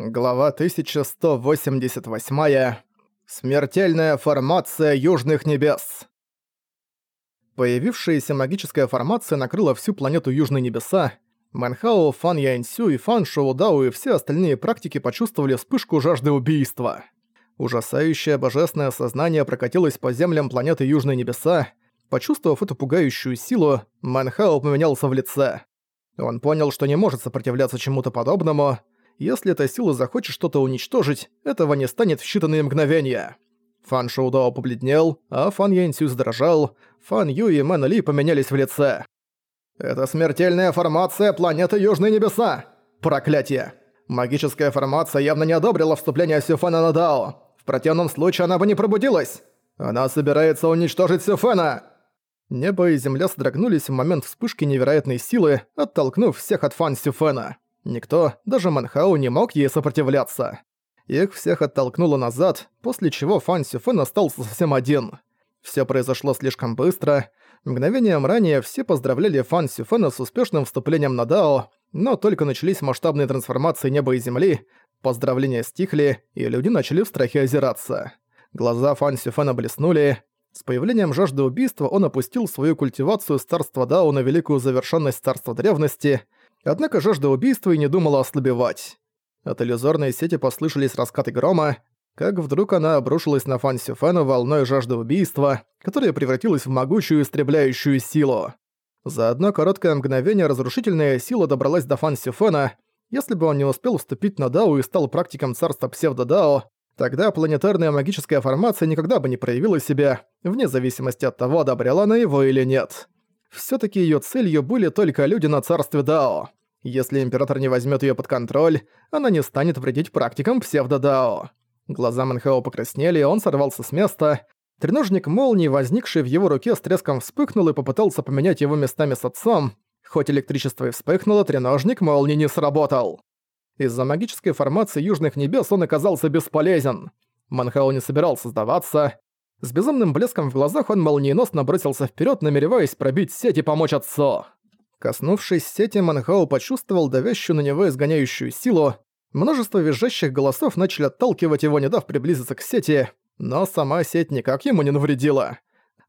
Глава 1188. Смертельная формация Южных Небес. Появившаяся магическая формация накрыла всю планету Южные Небеса. Манхао, Фан Яньсю и Фан Шоудао и все остальные практики почувствовали вспышку жажды убийства. Ужасающее божественное сознание прокатилось по землям планеты Южные Небеса. Почувствовав эту пугающую силу, Манхао поменялся в лице. Он понял, что не может сопротивляться чему-то подобному, если эта сила захочет что-то уничтожить, этого не станет в считанные мгновения. Фан Шоудао побледнел, а Фан Яньсю задрожал, Фан Ю и Мэн Ли поменялись в лице. «Это смертельная формация планеты Южные Небеса! Проклятие! Магическая формация явно не одобрила вступление Сюфена на Дао. В противном случае она бы не пробудилась. Она собирается уничтожить Сюфена!» Небо и земля содрогнулись в момент вспышки невероятной силы, оттолкнув всех от Фан Сюфена. Никто, даже Манхау, не мог ей сопротивляться. Их всех оттолкнуло назад, после чего Фан Сюфен остался совсем один. Всё произошло слишком быстро. Мгновением ранее все поздравляли Фан Сюфена с успешным вступлением на Дао, но только начались масштабные трансформации неба и земли, поздравления стихли, и люди начали в страхе озираться. Глаза Фан Сюфена блеснули. С появлением жажды убийства он опустил свою культивацию с царства Дао на великую завершенность царства древности — Однако жажда убийства и не думала ослабевать. От иллюзорной сети послышались раскаты грома, как вдруг она обрушилась на Фан Сюфена волной жажды убийства, которая превратилась в могучую истребляющую силу. За одно короткое мгновение разрушительная сила добралась до Фан Сюфена. Если бы он не успел вступить на Дао и стал практиком царства псевдо-Дао, тогда планетарная магическая формация никогда бы не проявила себя, вне зависимости от того, одобряла она его или нет. все таки ее целью были только люди на царстве Дао. Если император не возьмет ее под контроль, она не станет вредить практикам псевдо-дао. Глаза Манхао покраснели, и он сорвался с места. Треножник молнии, возникший в его руке, с треском вспыхнул и попытался поменять его местами с отцом. Хоть электричество и вспыхнуло, треножник молнии не сработал. Из-за магической формации Южных Небес он оказался бесполезен. Манхао не собирался сдаваться. С безумным блеском в глазах он молниеносно бросился вперед, намереваясь пробить сеть и помочь отцу. Коснувшись сети, Манхао почувствовал давящую на него изгоняющую силу. Множество визжащих голосов начали отталкивать его, не дав приблизиться к сети, но сама сеть никак ему не навредила.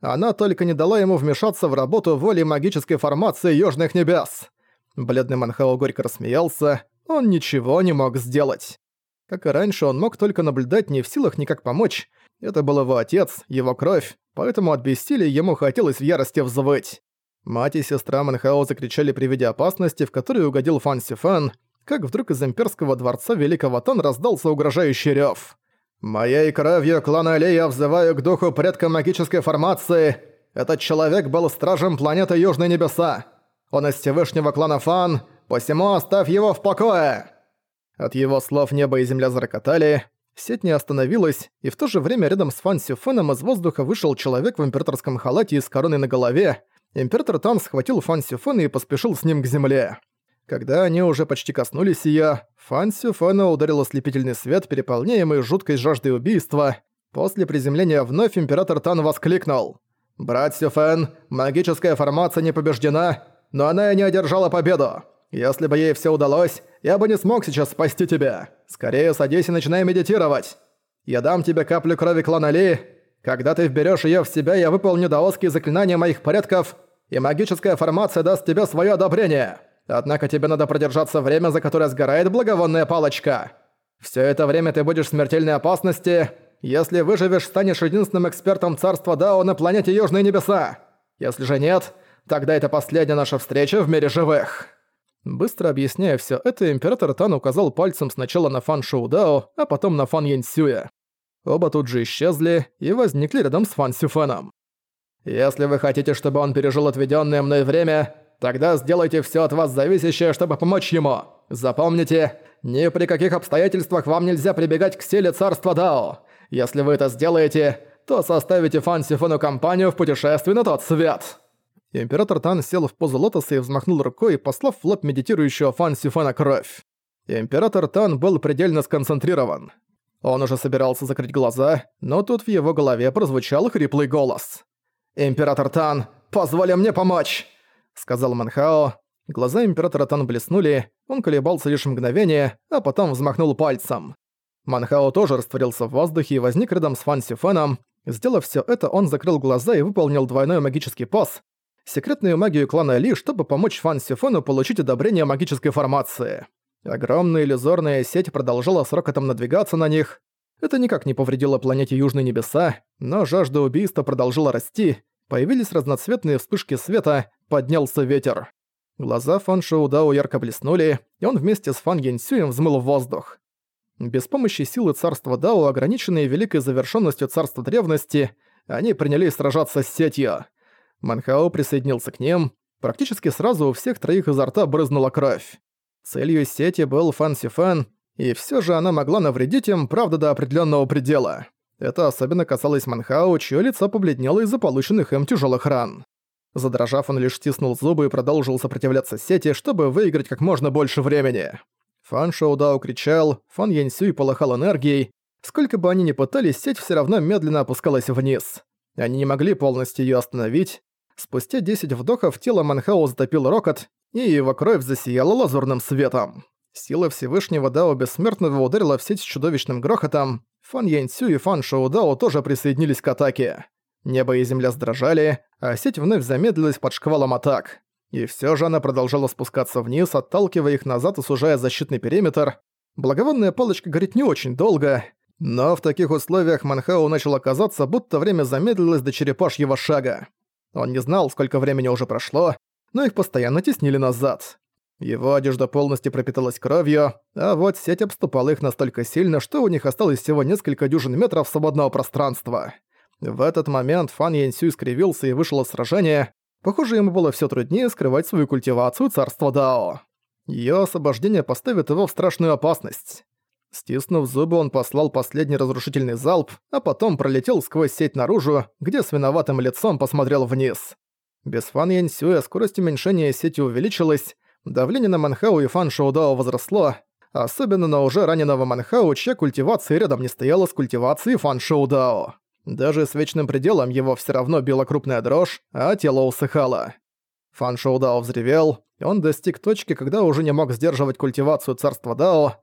Она только не дала ему вмешаться в работу воли магической формации Южных Небес. Бледный Манхао горько рассмеялся, он ничего не мог сделать. Как и раньше, он мог только наблюдать, не в силах никак помочь. Это был его отец, его кровь, поэтому от бессилия ему хотелось в ярости взвыть. Мать и сестра Манхао закричали при виде опасности, в которую угодил Фан Сифан, как вдруг из имперского дворца Великого Тон раздался угрожающий рёв. «Моей кровью клана Ли я взываю к духу предка магической формации. Этот человек был стражем планеты Южные Небеса. Он из Всевышнего клана Фан, посему оставь его в покое!» От его слов небо и земля зарокотали, сеть не остановилась, и в то же время рядом с Фан Сюфеном из воздуха вышел человек в императорском халате и с короной на голове, император Тан схватил Фан Сюфена и поспешил с ним к земле. Когда они уже почти коснулись её, Фан Сюфена ударил ослепительный свет, переполняемый жуткой жаждой убийства. После приземления вновь император Тан воскликнул. «Брат Сюфен, магическая формация не побеждена, но она и не одержала победу. Если бы ей всё удалось, я бы не смог сейчас спасти тебя. Скорее садись и начинай медитировать. Я дам тебе каплю крови клана Ли, когда ты вберешь ее в себя, я выполню даосские заклинания моих порядков, и магическая формация даст тебе свое одобрение. Однако тебе надо продержаться время, за которое сгорает благовонная палочка. Все это время ты будешь в смертельной опасности. Если выживешь, станешь единственным экспертом царства Дао на планете Южные Небеса. Если же нет, тогда это последняя наша встреча в мире живых». Быстро объясняя все это, император Тан указал пальцем сначала на Фан Шоу Дао, а потом на Фан Яньсюя. Оба тут же исчезли и возникли рядом с Фан Сюфеном. «Если вы хотите, чтобы он пережил отведенное мной время, тогда сделайте все от вас зависящее, чтобы помочь ему. Запомните, ни при каких обстоятельствах вам нельзя прибегать к силе царства Дао. Если вы это сделаете, то составите Фан Сюфену компанию в путешествии на тот свет». Император Тан сел в позу лотоса и взмахнул рукой, послав в лоб медитирующего Фан Сюфена кровь. Император Тан был предельно сконцентрирован. Он уже собирался закрыть глаза, но тут в его голове прозвучал хриплый голос. «Император Тан, позволь мне помочь!» — сказал Манхао. Глаза Императора Тан блеснули, он колебался лишь мгновение, а потом взмахнул пальцем. Манхао тоже растворился в воздухе и возник рядом с Фан Сифеном. Сделав все это, он закрыл глаза и выполнил двойной магический пас, секретную магию клана Ли, чтобы помочь Фан Сифену получить одобрение магической формации. Огромная иллюзорная сеть продолжала с рокотом надвигаться на них. Это никак не повредило планете Южные Небеса, но жажда убийства продолжила расти, появились разноцветные вспышки света, поднялся ветер. Глаза Фан Шоудао ярко блеснули, и он вместе с Фан Янсюем взмыл воздух. Без помощи силы царства Дао, ограниченные великой завершенностью царства древности, они принялись сражаться с сетью. Манхао присоединился к ним. Практически сразу у всех троих изо рта брызнула кровь. Целью сети был Фан Сифан, и все же она могла навредить им, правда, до определенного предела. Это особенно касалось Манхао, чье лицо побледнело из-за полученных им тяжелых ран. Задрожав, он лишь стиснул зубы и продолжил сопротивляться сети, чтобы выиграть как можно больше времени. Фан Шоудао кричал, Фан Яньсюй полыхал энергией. Сколько бы они ни пытались, сеть все равно медленно опускалась вниз. Они не могли полностью ее остановить. Спустя 10 вдохов тело Манхао затопил рокот, и его кровь засияла лазурным светом. Сила Всевышнего Дао Бессмертного ударила в сеть с чудовищным грохотом. Фан Яньсю и Фан Шоудао тоже присоединились к атаке. Небо и земля сдрожали, а сеть вновь замедлилась под шквалом атак. И все же она продолжала спускаться вниз, отталкивая их назад и сужая защитный периметр. Благовонная палочка горит не очень долго, но в таких условиях Манхау начал оказаться, будто время замедлилось до черепашьего шага. Он не знал, сколько времени уже прошло, но их постоянно теснили назад. Его одежда полностью пропиталась кровью, а вот сеть обступала их настолько сильно, что у них осталось всего несколько дюжин метров свободного пространства. В этот момент Фан Янсю скривился и вышел из сражения, Похоже, ему было все труднее скрывать свою культивацию царства Дао. Ее освобождение поставит его в страшную опасность. Стиснув зубы, он послал последний разрушительный залп, а потом пролетел сквозь сеть наружу, где с виноватым лицом посмотрел вниз. Без Фан Яньсюя скорость уменьшения сети увеличилась, давление на Манхау и Фан Шоудао возросло, особенно на уже раненого Манхау, чья культивация рядом не стояла с культивацией Фан Шоудао. Даже с вечным пределом его все равно била крупная дрожь, а тело усыхало. Фан Шоу Дао взревел, он достиг точки, когда уже не мог сдерживать культивацию царства Дао.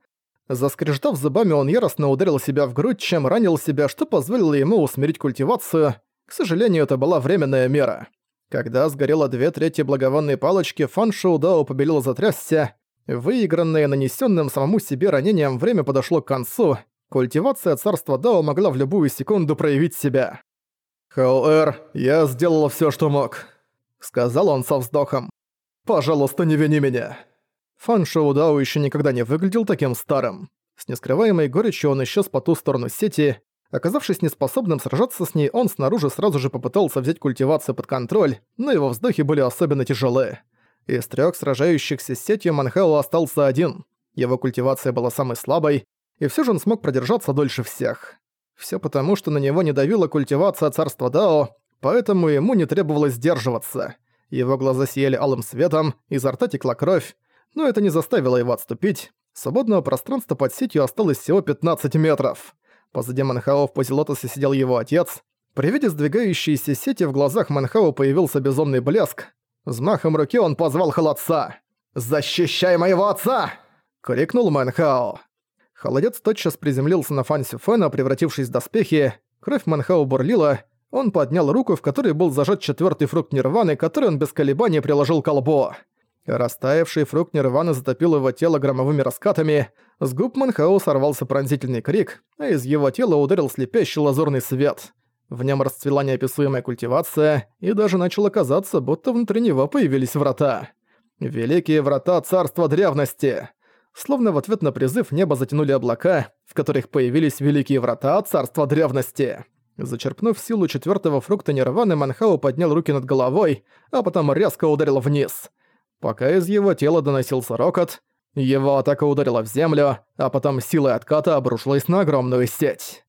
Заскрежетав зубами, он яростно ударил себя в грудь, чем ранил себя, что позволило ему усмирить культивацию. К сожалению, это была временная мера. Когда сгорело две трети благовонной палочки, Фан Шоу Дао побелел затрясся. Выигранное нанесенным самому себе ранением время подошло к концу, Культивация царства Дао могла в любую секунду проявить себя. «Хаоэр, я сделал все, что мог», — сказал он со вздохом. «Пожалуйста, не вини меня». Фан Шоу Дао еще никогда не выглядел таким старым. С нескрываемой горечью он исчез по ту сторону сети. Оказавшись неспособным сражаться с ней, он снаружи сразу же попытался взять культивацию под контроль, но его вздохи были особенно тяжелы. Из трех сражающихся с сетью Манхао остался один. Его культивация была самой слабой, и все же он смог продержаться дольше всех. Все потому, что на него не давила культивация царства Дао, поэтому ему не требовалось сдерживаться. Его глаза сияли алым светом, изо рта текла кровь, но это не заставило его отступить. Свободного пространства под сетью осталось всего 15 метров. Позади Манхао в позе лотоса сидел его отец. При виде сдвигающейся сети в глазах Манхао появился безумный блеск. Взмахом руки он позвал холодца. «Защищай моего отца!» — крикнул Манхао. Холодец тотчас приземлился на Фан Сюфена, превратившись в доспехи. Кровь Манхау бурлила. Он поднял руку, в которой был зажат четвертый фрукт Нирваны, который он без колебаний приложил к колбу. Растаявший фрукт Нирваны затопил его тело громовыми раскатами. С губ Манхау сорвался пронзительный крик, а из его тела ударил слепящий лазурный свет. В нем расцвела неописуемая культивация, и даже начало казаться, будто внутри него появились врата. Великие врата царства древности. Словно в ответ на призыв небо затянули облака, в которых появились великие врата царства древности. Зачерпнув силу четвертого фрукта Нирваны, Манхау поднял руки над головой, а потом резко ударил вниз. Пока из его тела доносился рокот, его атака ударила в землю, а потом силой отката обрушилась на огромную сеть.